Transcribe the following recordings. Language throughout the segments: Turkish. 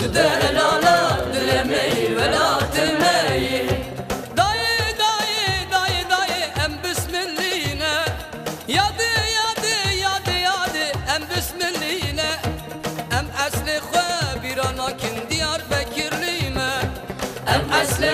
Tüdelala dilemeyi velatmeyi Dayı dayı dayı dayı em bismilline Yadı yadı yadı yadı em bismilline Em esli xwe bir anakin Diyarbekirlime Em esli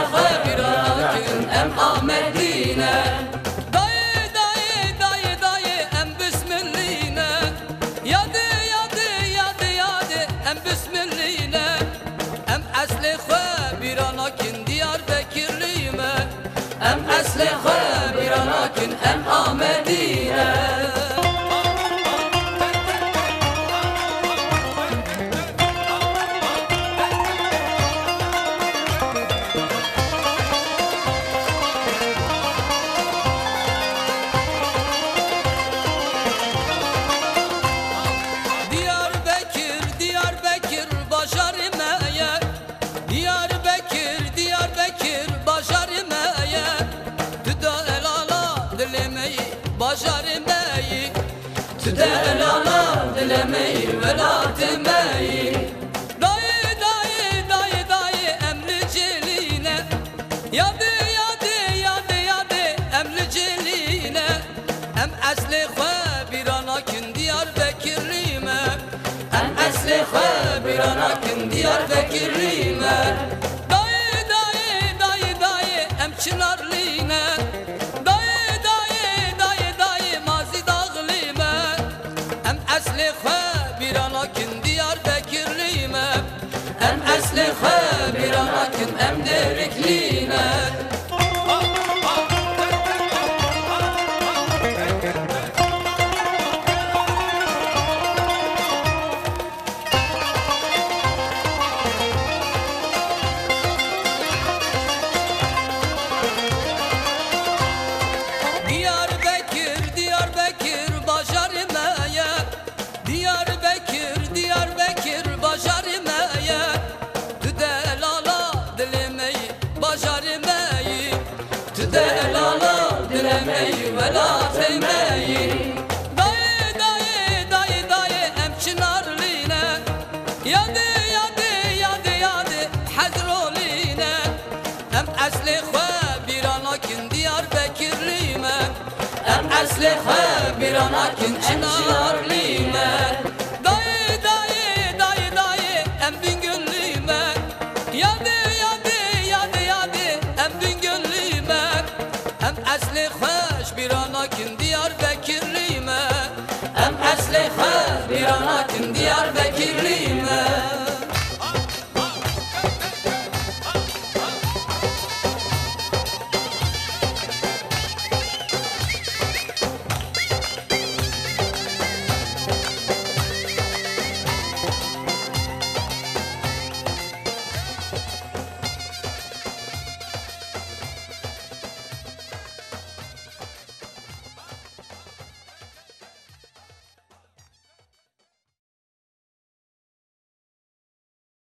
dilemeyi başarmayı Tüde el ala dilemeyi velatmeyi Dayı dayı dayı dayı emri celine Yadı yadı yadı yadı emri celine Em esli xwe bir anakin Diyarbakırlime Em esli xwe bir anakin Diyarbakırlime Em esli xwe bir bir anakin Em em Em bir anakin Diyarbakırlime Em esli xwe bir anakin Diyarbakırlime